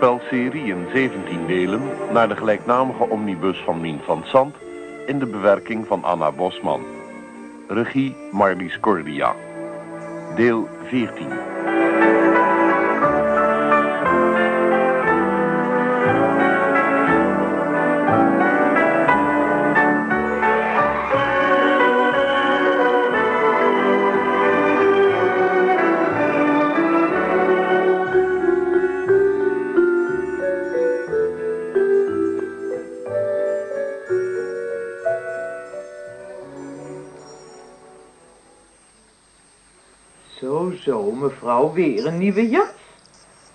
hoorspelserie in 17 delen naar de gelijknamige omnibus van Mien van Sant in de bewerking van Anna Bosman. Regie Marlies Cordia. Deel 14. Mevrouw, weer een nieuwe jas.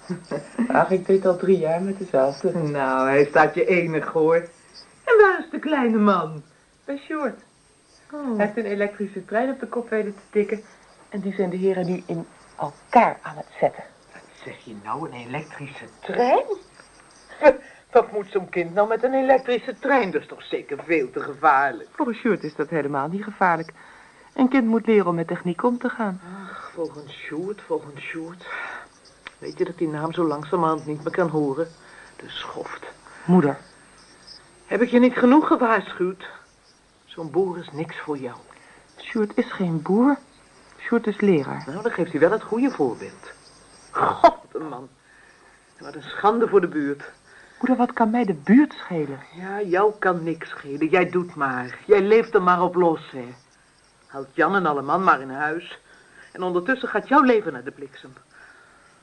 Ach, ik deed al drie jaar met dezelfde. Nou, hij staat je enig, hoor. En waar is de kleine man? Bij Short. Oh. Hij heeft een elektrische trein op de kop weten te tikken. En die zijn de heren nu in elkaar aan het zetten. Wat zeg je nou, een elektrische Trein? Wat moet zo'n kind nou met een elektrische trein? Dat is toch zeker veel te gevaarlijk? Voor Short is dat helemaal niet gevaarlijk. Een kind moet leren om met techniek om te gaan. Ach, volgens Sjoerd, volgens Sjoerd. Weet je dat die naam zo langzamerhand niet meer kan horen? De schoft. Moeder, Heb ik je niet genoeg gewaarschuwd? Zo'n boer is niks voor jou. Short is geen boer. Short is leraar. Nou, dan geeft hij wel het goede voorbeeld. God, een man. Wat een schande voor de buurt. Moeder, wat kan mij de buurt schelen? Ja, jou kan niks schelen. Jij doet maar. Jij leeft er maar op los, hè. Houd Jan en alle man maar in huis. En ondertussen gaat jouw leven naar de bliksem.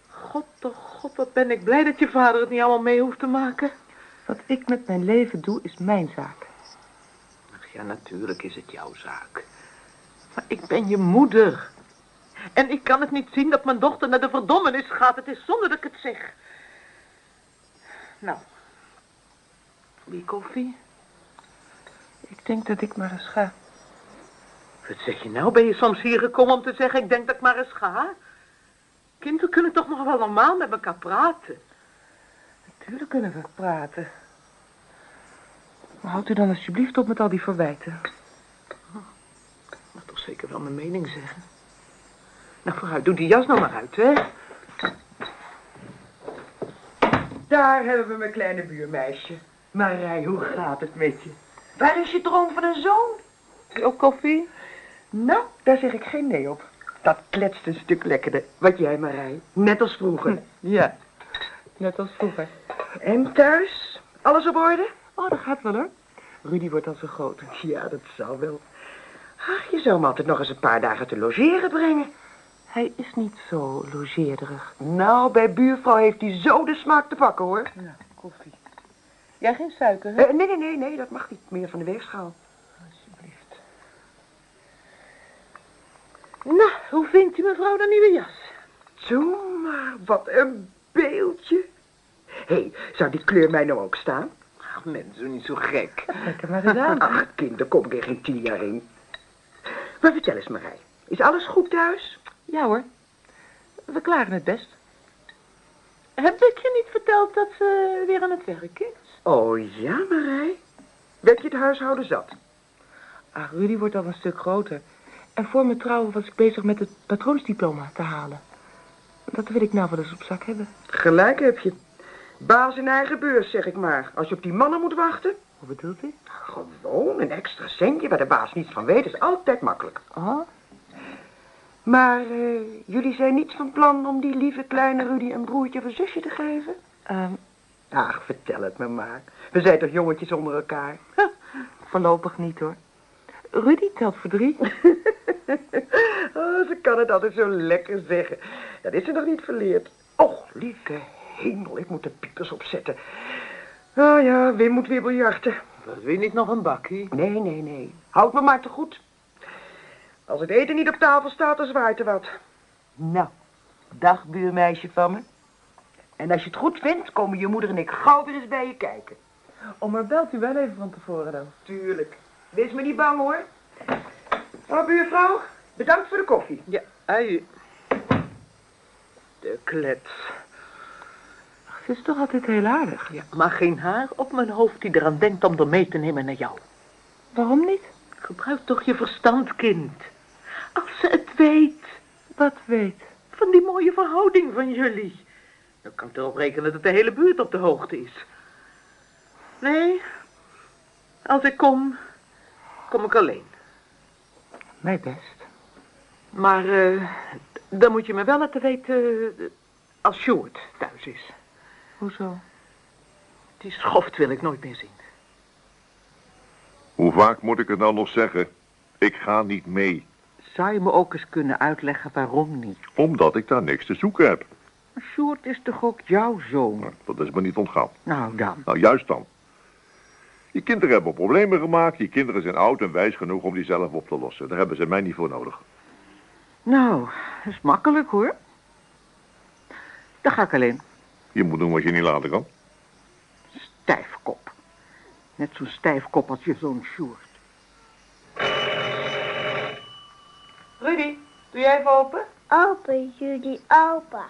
God, toch God, wat ben ik blij dat je vader het niet allemaal mee hoeft te maken. Wat ik met mijn leven doe, is mijn zaak. Ach ja, natuurlijk is het jouw zaak. Maar ik ben je moeder. En ik kan het niet zien dat mijn dochter naar de verdommenis gaat. Het is zonder dat ik het zeg. Nou. Die koffie? Ik denk dat ik maar eens ga. Wat zeg je nou? Ben je soms hier gekomen om te zeggen, ik denk dat ik maar eens ga? Kinderen kunnen toch nog wel normaal met elkaar praten? Natuurlijk kunnen we praten. Maar houdt u dan alsjeblieft op met al die verwijten. Ik mag toch zeker wel mijn mening zeggen. Nou, vooruit, doe die jas nou maar uit, hè? Daar hebben we mijn kleine buurmeisje. Marij, hoe gaat het met je? Waar is je droom van een zoon? Ook koffie? Nou, daar zeg ik geen nee op. Dat kletst een stuk lekkerder. Wat jij, Marij. Net als vroeger. Ja, net als vroeger. En thuis? Alles op orde? Oh, dat gaat wel hoor. Rudy wordt al zo groot. Ja, dat zal wel. Ach, je zou hem altijd nog eens een paar dagen te logeren brengen. Hij is niet zo logeerderig. Nou, bij buurvrouw heeft hij zo de smaak te pakken, hoor. Ja, koffie. Jij geen suiker, hè? Eh, nee, nee, nee, nee, dat mag niet. Meer van de weegschaal. Nou, hoe vindt u mevrouw de nieuwe jas? Zo maar, wat een beeldje. Hé, hey, zou die kleur mij nou ook staan? Ach, mensen, niet zo gek. Lekker maar gedaan. Ach, kind, daar kom ik er geen tien jaar in. Maar vertel eens, Marij. Is alles goed thuis? Ja hoor. We klaren het best. Heb ik je niet verteld dat ze weer aan het werk is? Oh ja, Marij. Werd je het huishouden zat? Ah, Rudy wordt al een stuk groter. En voor mijn trouwen was ik bezig met het patroonsdiploma te halen. Dat wil ik nou wel eens op zak hebben. Gelijk heb je. Baas in eigen beurs, zeg ik maar. Als je op die mannen moet wachten. Hoe bedoelt u? Gewoon een extra centje waar de baas niets van weet is altijd makkelijk. Oh, Maar eh, jullie zijn niet van plan om die lieve kleine Rudy een broertje of een zusje te geven? ehm, Ach, vertel het me maar. We zijn toch jongetjes onder elkaar? voorlopig niet hoor. Rudy telt voor drie. oh, ze kan het altijd zo lekker zeggen. Dat is ze nog niet verleerd. Och, lieve hemel, ik moet de piepers opzetten. Ah ja, Wim moet weer biljarten. Wil je niet nog een bakkie? Nee, nee, nee. Houd me maar te goed. Als het eten niet op tafel staat, dan zwaait er wat. Nou, dag buurmeisje van me. En als je het goed vindt, komen je moeder en ik gauw weer eens bij je kijken. Oh, maar belt u wel even van tevoren dan. Tuurlijk. Wees me niet bang hoor. Nou, buurvrouw, bedankt voor de koffie. Ja, ui. De klets. Ach, ze is toch altijd heel aardig. Ja, maar geen haar op mijn hoofd die eraan denkt om er mee te nemen naar jou. Waarom niet? Gebruik toch je verstand, kind. Als ze het weet. Wat weet. van die mooie verhouding van jullie. Dan kan ik erop rekenen dat de hele buurt op de hoogte is. Nee, als ik kom, kom ik alleen. Mij best. Maar eh, dan moet je me wel laten weten eh, als Sjoerd thuis is. Hoezo? Die schoft wil ik nooit meer zien. Hoe vaak moet ik het nou nog zeggen? Ik ga niet mee, Zou je me ook eens kunnen uitleggen waarom niet? omdat ik daar niks te zoeken heb. Maar Sjoerd is toch ook jouw zoon? Nou, dat is me niet ontgaan. Nou dan. Nou, juist dan. Je kinderen hebben problemen gemaakt. Die kinderen zijn oud en wijs genoeg om die zelf op te lossen. Daar hebben ze mij niet voor nodig. Nou, dat is makkelijk hoor. Dan ga ik alleen. Je moet doen wat je niet laten kan. Stijfkop. Net zo'n stijfkop als je zoon Sjoerd. Rudy, doe jij even open? Open, Judy, open.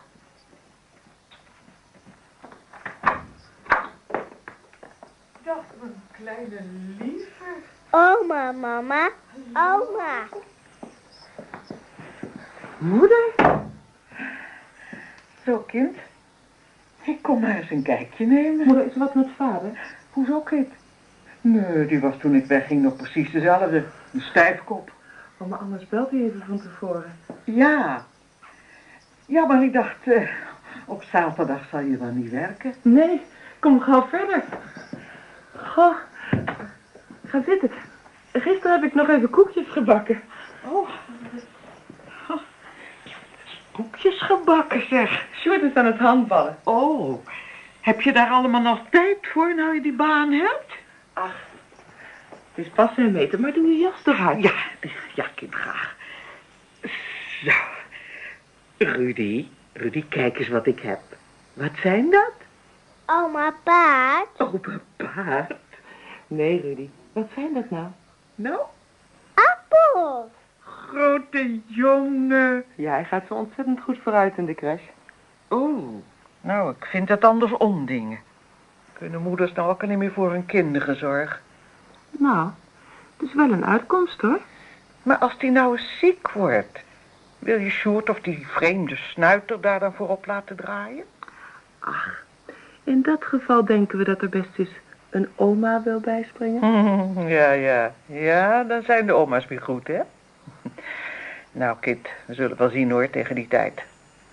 Dat een kleine liever. Oma, mama, oma. Moeder? Zo, kind. Ik kom maar eens een kijkje nemen. Moeder, is er wat met vader? Hoezo, kind? Nee, die was toen ik wegging nog precies dezelfde. Een stijfkop. Oh, maar anders belt hij even van tevoren. Ja. Ja, maar ik dacht, eh, op zaterdag zal je dan niet werken. Nee, kom gauw verder. Goh, ga zitten. Gisteren heb ik nog even koekjes gebakken. Oh. oh. Koekjes gebakken, zeg. Sjoerd is aan het handballen. Oh. Heb je daar allemaal nog tijd voor, nou je die baan hebt? Ach, het is pas een meter, maar doe je jas toch uit. Ja, ja, kind, graag. Zo. Rudy, Rudy, kijk eens wat ik heb. Wat zijn dat? Oma, paard. Oh, een paard. Nee, Rudy, wat zijn dat nou? Nou, Appels. grote jongen. Ja, hij gaat zo ontzettend goed vooruit in de crash. Oh, nou, ik vind dat andersom dingen. Kunnen moeders nou ook niet meer voor hun kinderen zorgen? Nou, het is wel een uitkomst hoor. Maar als die nou eens ziek wordt, wil je Sjoerd of die vreemde snuiter daar dan voor op laten draaien? Ach, in dat geval denken we dat er best eens een oma wil bijspringen. Ja, ja, ja, dan zijn de oma's weer goed, hè? Nou, kind, we zullen wel zien hoor, tegen die tijd.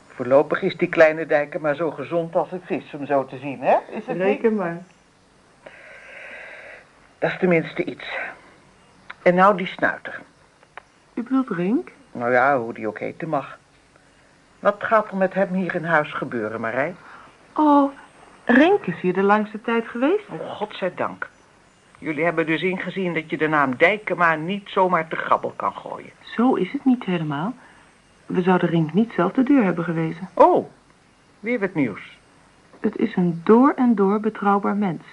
Voorlopig is die kleine dijker maar zo gezond als het vis, om zo te zien, hè? Is het niet? Reken maar. Dat is tenminste iets. En nou die snuiter. U bedoelt Rink? Nou ja, hoe die ook heten mag. Wat gaat er met hem hier in huis gebeuren, Marij? Oh, Rink is hier de langste tijd geweest. Oh, godzijdank. Jullie hebben dus ingezien dat je de naam Dijkema niet zomaar te grabbel kan gooien. Zo is het niet helemaal. We zouden Rink niet zelf de deur hebben gewezen. Oh, weer wat nieuws. Het is een door en door betrouwbaar mens.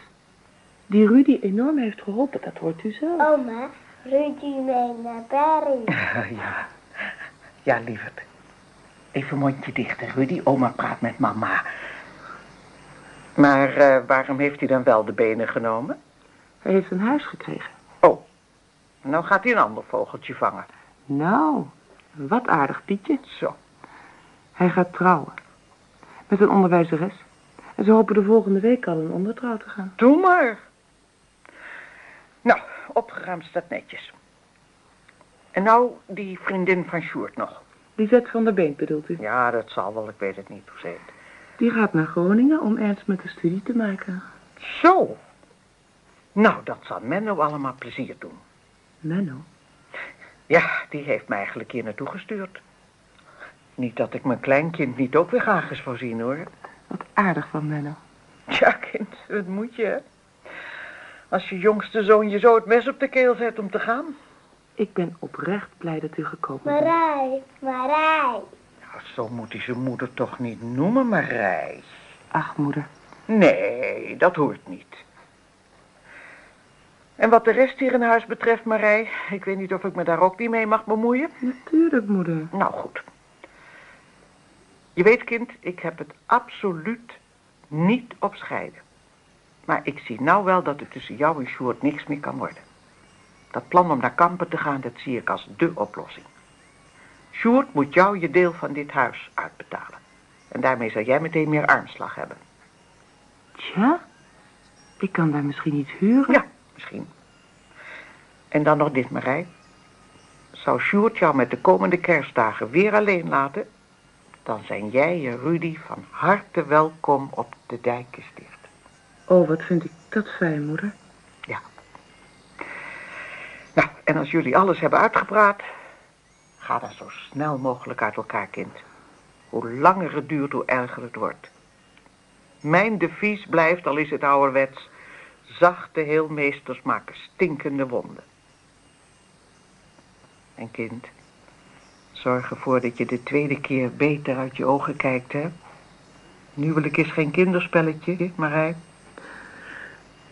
Die Rudy enorm heeft geholpen, dat hoort u zelf. Oma, Rudy mee naar Parijs. ja, ja, lieverd. Even mondje dicht, hè, Rudy. Oma praat met mama. Maar eh, waarom heeft hij dan wel de benen genomen? Hij heeft een huis gekregen. Oh, nou gaat hij een ander vogeltje vangen. Nou, wat aardig Pietje. Zo. Hij gaat trouwen. Met een onderwijzeres. En ze hopen de volgende week al een ondertrouw te gaan. Doe maar. Nou, opgeruimd staat netjes. En nou die vriendin van Sjoerd nog. Die zet van der Been bedoelt u? Ja, dat zal wel, ik weet het niet hoe ze heet. Die gaat naar Groningen om ernst met de studie te maken. Zo. Nou, dat zal Menno allemaal plezier doen. Menno. Ja, die heeft mij eigenlijk hier naartoe gestuurd. Niet dat ik mijn kleinkind niet ook weer graag eens voorzien, hoor. Wat aardig van Menno. Ja, kind, wat moet je, hè? Als je jongste zoon je zo het mes op de keel zet om te gaan. Ik ben oprecht blij dat u gekomen bent. Marij, Marij. Zo moet hij zijn moeder toch niet noemen, Marij. Ach, moeder. Nee, dat hoort niet. En wat de rest hier in huis betreft, Marij, ik weet niet of ik me daar ook niet mee mag bemoeien. Natuurlijk, moeder. Nou, goed. Je weet, kind, ik heb het absoluut niet op scheiden. Maar ik zie nou wel dat er tussen jou en Sjoerd niks meer kan worden. Dat plan om naar kampen te gaan, dat zie ik als dé oplossing. Sjoerd moet jou je deel van dit huis uitbetalen. En daarmee zal jij meteen meer armslag hebben. Tja, ik kan daar misschien iets huren. Ja, misschien. En dan nog dit, Marij. Zou Sjoerd jou met de komende kerstdagen weer alleen laten... dan zijn jij en Rudy van harte welkom op de Dijkensticht. Oh, wat vind ik dat fijn, moeder. Ja. Nou, en als jullie alles hebben uitgepraat... ga dan zo snel mogelijk uit elkaar, kind. Hoe langer het duurt, hoe erger het wordt. Mijn devies blijft, al is het ouderwets... zachte heelmeesters maken stinkende wonden. En kind, zorg ervoor dat je de tweede keer beter uit je ogen kijkt, hè? Huwelijk is geen kinderspelletje, Marij.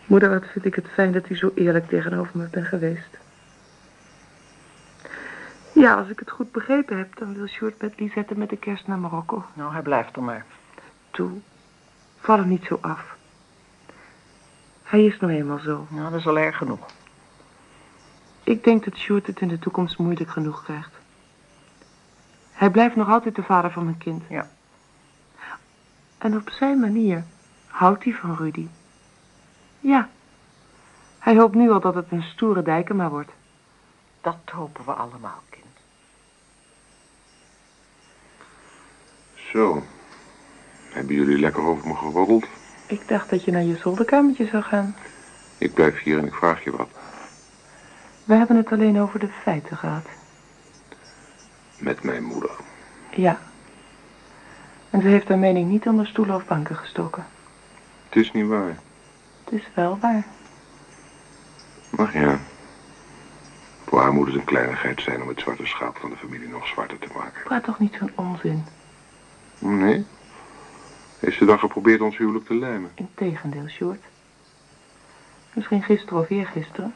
Moeder, wat vind ik het fijn dat u zo eerlijk tegenover me bent geweest. Ja, als ik het goed begrepen heb, dan wil Sjoerd met Lisette met de kerst naar Marokko. Nou, hij blijft er maar. Toe, val hem niet zo af. Hij is nou eenmaal zo. Nou, dat is al erg genoeg. Ik denk dat Sjoerd het in de toekomst moeilijk genoeg krijgt. Hij blijft nog altijd de vader van mijn kind. Ja. En op zijn manier houdt hij van Rudy. Ja. Hij hoopt nu al dat het een stoere dijkema wordt. Dat hopen we allemaal, kind. Zo. Hebben jullie lekker over me geroddeld? Ik dacht dat je naar je zolderkamertje zou gaan. Ik blijf hier en ik vraag je wat. We hebben het alleen over de feiten gehad. Met mijn moeder. Ja. En ze heeft haar mening niet onder stoelen of banken gestoken. Het is niet waar. Het is wel waar. Maar ja. Voor haar moet het een kleinigheid zijn om het zwarte schaap van de familie nog zwarter te maken. Praat toch niet zo'n onzin. Nee? Heeft ze dan geprobeerd ons huwelijk te lijmen? Integendeel, Sjoerd. Misschien gisteren of eergisteren.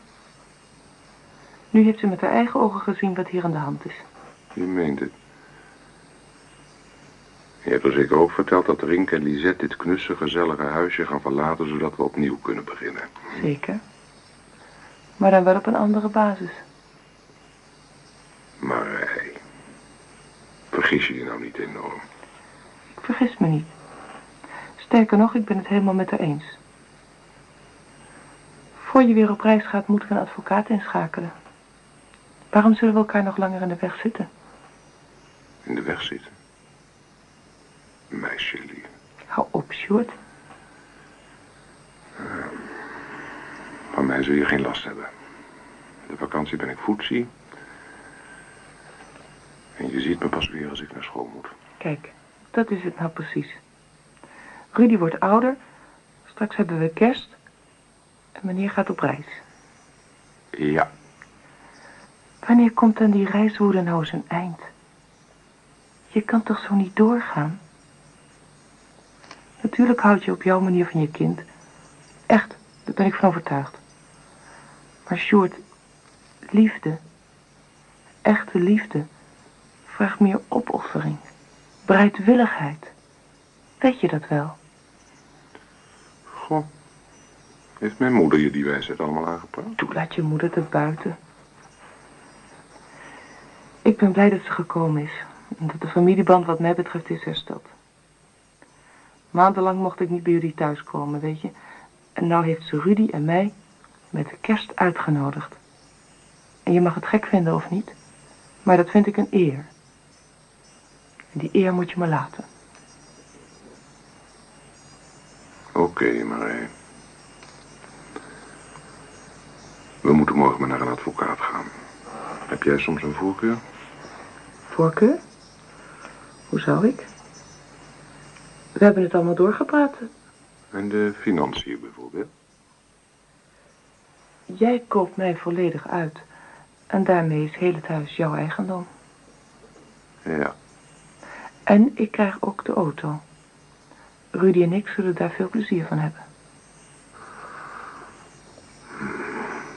Nu heeft ze met haar eigen ogen gezien wat hier aan de hand is. Je meent het. Je hebt er zeker ook verteld dat Rink en Lisette dit knusse, gezellige huisje gaan verlaten... zodat we opnieuw kunnen beginnen. Zeker. Maar dan wel op een andere basis. Maar hey, vergis je je nou niet enorm. Ik vergis me niet. Sterker nog, ik ben het helemaal met haar eens. Voor je weer op reis gaat, moeten we een advocaat inschakelen. Waarom zullen we elkaar nog langer in de weg zitten? In de weg zitten. Meisje lief. Hou op, Sjoerd. Van mij zul je geen last hebben. De vakantie ben ik voetzie. En je ziet me pas weer als ik naar school moet. Kijk, dat is het nou precies. Rudy wordt ouder. Straks hebben we kerst. En meneer gaat op reis. Ja, Wanneer komt dan die reiswoede nou zijn eind? Je kan toch zo niet doorgaan? Natuurlijk houd je op jouw manier van je kind. Echt, daar ben ik van overtuigd. Maar Sjoerd, liefde, echte liefde, vraagt meer opoffering, bereidwilligheid. Weet je dat wel? goh. Heeft mijn moeder je die wijsheid allemaal aangepraat? Toe, laat je moeder te buiten. Ik ben blij dat ze gekomen is. En dat de familieband wat mij betreft is hersteld. Maandenlang mocht ik niet bij jullie thuiskomen, weet je. En nou heeft ze Rudy en mij met de kerst uitgenodigd. En je mag het gek vinden of niet, maar dat vind ik een eer. Die eer moet je me laten. Oké, maar... eh, We moeten morgen maar naar een advocaat gaan. Heb jij soms een voorkeur? Voorkeur? Hoe zou ik? We hebben het allemaal doorgepraat. En de financiën bijvoorbeeld? Jij koopt mij volledig uit. En daarmee is heel het huis jouw eigendom. Ja. En ik krijg ook de auto. Rudy en ik zullen daar veel plezier van hebben.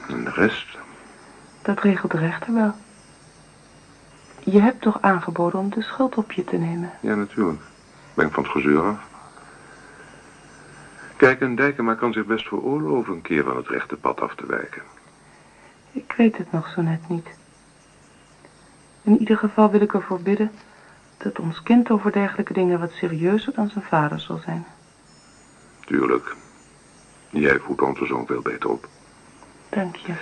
En de rest? Dat regelt de rechter wel. Je hebt toch aangeboden om de schuld op je te nemen? Ja, natuurlijk. Ben ik van het gezeur af. Kijk, een dijkema kan zich best veroorloven een keer van het rechte pad af te wijken. Ik weet het nog zo net niet. In ieder geval wil ik ervoor bidden dat ons kind over dergelijke dingen wat serieuzer dan zijn vader zal zijn. Tuurlijk. Jij voedt onze zoon veel beter op. Dank je.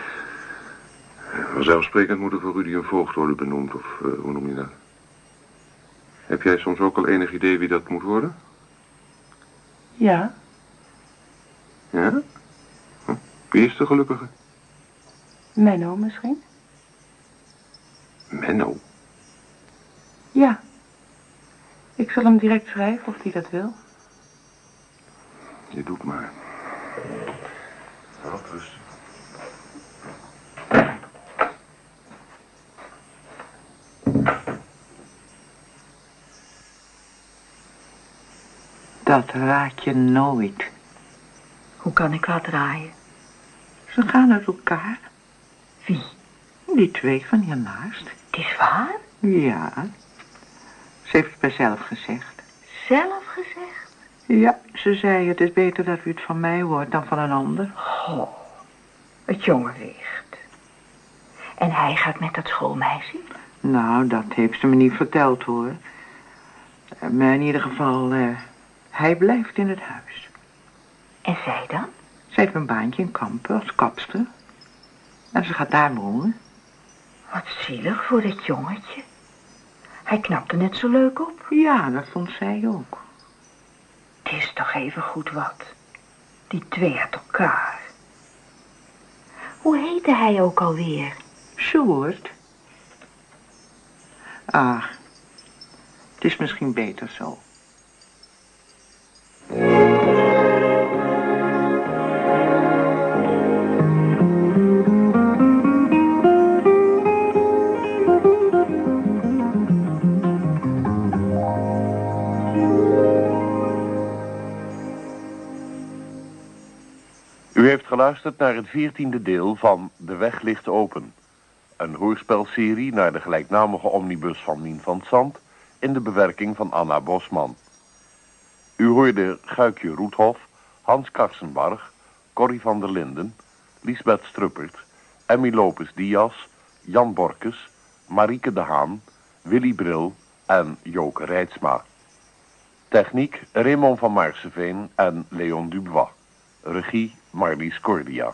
Vanzelfsprekend moet er voor Rudy een voogd worden benoemd, of eh, hoe noem je dat? Heb jij soms ook al enig idee wie dat moet worden? Ja, Ja? Wie is de gelukkige? Menno misschien? Menno. Ja. Ik zal hem direct schrijven of hij dat wil. Je doet maar. Wat rust. Dat raad je nooit. Hoe kan ik wat draaien? Ze gaan uit elkaar. Wie? Die twee van hiernaast. Het is waar? Ja. Ze heeft het mij zelf gezegd. Zelf gezegd? Ja, ze zei het is beter dat u het van mij hoort dan van een ander. Oh, het jonge weegt. En hij gaat met dat schoolmeisje? Nou, dat heeft ze me niet verteld hoor. Maar in ieder geval, eh, hij blijft in het huis. En zij dan? Zij heeft een baantje in Kampen als kapster. En ze gaat daar wonen. Wat zielig voor dat jongetje. Hij knapte net zo leuk op. Ja, dat vond zij ook. Het is toch even goed wat. Die twee uit elkaar. Hoe heette hij ook alweer? Sjoerd. Ah, het is misschien beter zo. U heeft geluisterd naar het veertiende deel van De Weg ligt open. Een hoorspelserie naar de gelijknamige omnibus van Mien van Zand... in de bewerking van Anna Bosman. U hoorde Guikje Roethof, Hans Karsenbarg, Corrie van der Linden... Lisbeth Struppert, Emmy Lopes Diaz, Jan Borkes... Marieke de Haan, Willy Bril en Joke Reitsma. Techniek Raymond van Maarseveen en Leon Dubois. Regie Marlies Cordia.